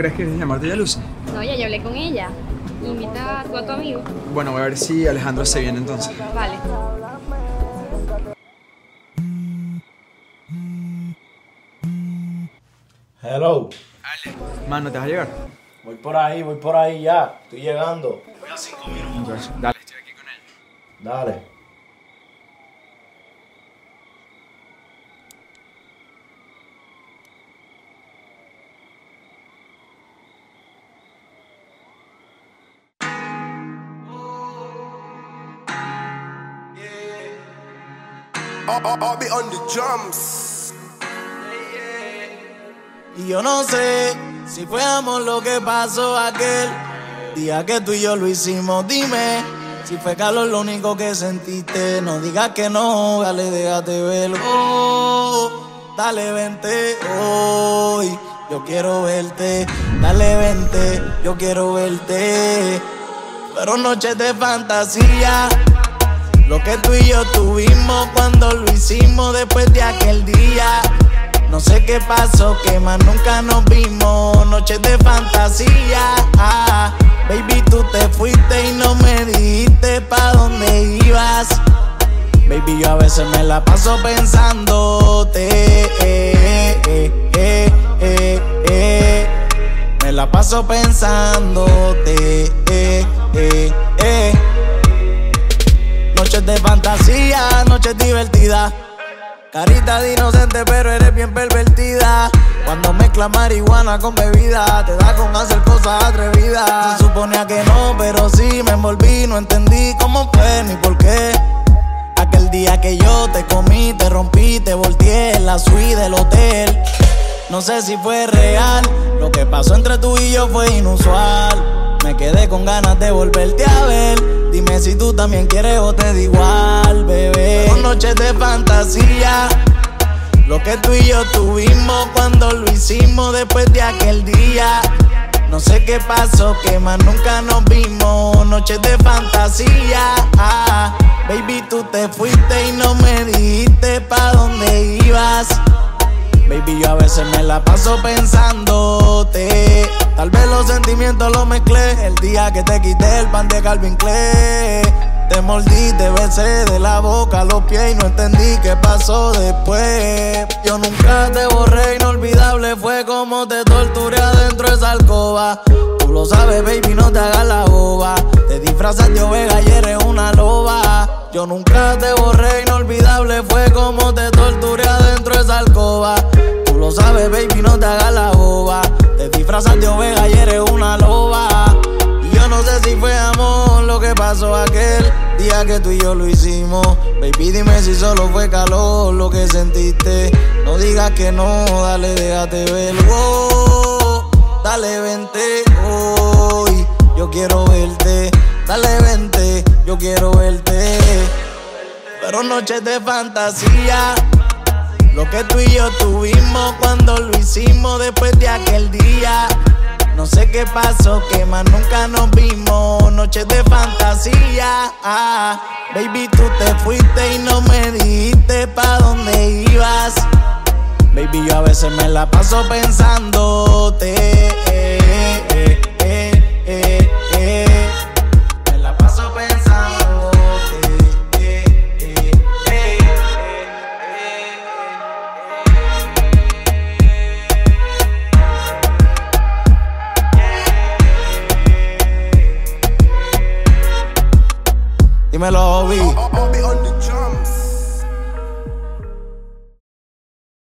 crees que es llamarte ya Lucy? No, ya yo hablé con ella. Invita a tu, a tu amigo. Bueno, voy a ver si Alejandro se viene entonces. Vale. Hello. Mano, ¿te vas a llegar? Voy por ahí, voy por ahí ya. Estoy llegando. Entonces, dale, estoy aquí con él. Dale. I'll, be on the drums. Y yo no sé si fue amor lo que pasó aquel día que tú y yo lo hicimos. Dime si fue calor lo único que sentiste. No digas que no, dale, déjate verlo. Oh, dale, vente hoy. Yo quiero verte, dale, vente. Yo quiero verte. Pero noches de fantasía. Lo que tú y yo tuvimos cuando lo hicimos después de aquel día. No sé qué pasó, que más nunca nos vimos. Noches de fantasía. Ah, baby, tú te fuiste y no me dijiste pa' dónde ibas. Baby, yo a veces me la paso pensándote. Eh, eh, eh, eh, eh. Me la paso pensándote. Noches de fantasía, noches divertidas. Carita de inocente, pero eres bien pervertida. Cuando mezclas marihuana con bebida, te da con hacer cosas atrevidas. Se suponía que no, pero sí me envolví. No entendí cómo fue ni por qué. Aquel día que yo te comí, te rompí, te volteé en la suite del hotel. No sé si fue real, lo que pasó entre tú y yo fue inusual. Me quedé con ganas de volverte a ver. Dime si tú también quieres o te da igual, bebé. Noches de fantasía. Lo que tú y yo tuvimos cuando lo hicimos después de aquel día. No sé qué pasó, que más nunca nos vimos. Noches de fantasía. Ah, baby, tú te fuiste y no me dijiste pa' dónde ibas. Baby, yo a veces me la paso pensándote. Tal vez los sentimientos los mezclé. El día que te quité el pan de Calvin Klein. Te mordí, te besé de la boca a los pies y no entendí qué pasó después. Yo nunca te borré, inolvidable fue como te torturé adentro de esa alcoba. Tú lo sabes, baby, no te hagas la boba. Te disfrazas de oveja y eres una loba. Yo nunca te borré, inolvidable fue como te torturé adentro de esa alcoba. Tú lo sabes, baby, no te hagas la boba. Te disfrazas de oveja y eres una loba. Yo no sé si fue amor lo que pasó aquel día que tú y yo lo hicimos. Baby, dime si solo fue calor lo que sentiste. No digas que no, dale, déjate ver. Oh, dale, vente hoy. Yo quiero verte. Dale, vente, yo quiero verte. Pero noches de fantasía. Lo que tú y yo tuvimos cuando lo hicimos después de aquel día. No sé qué pasó, que más nunca nos vimos. Noches de fantasía. Ah, baby, tú te fuiste y no me dijiste pa' dónde ibas. Baby, yo a veces me la paso pensándote. Dímelo, Obi.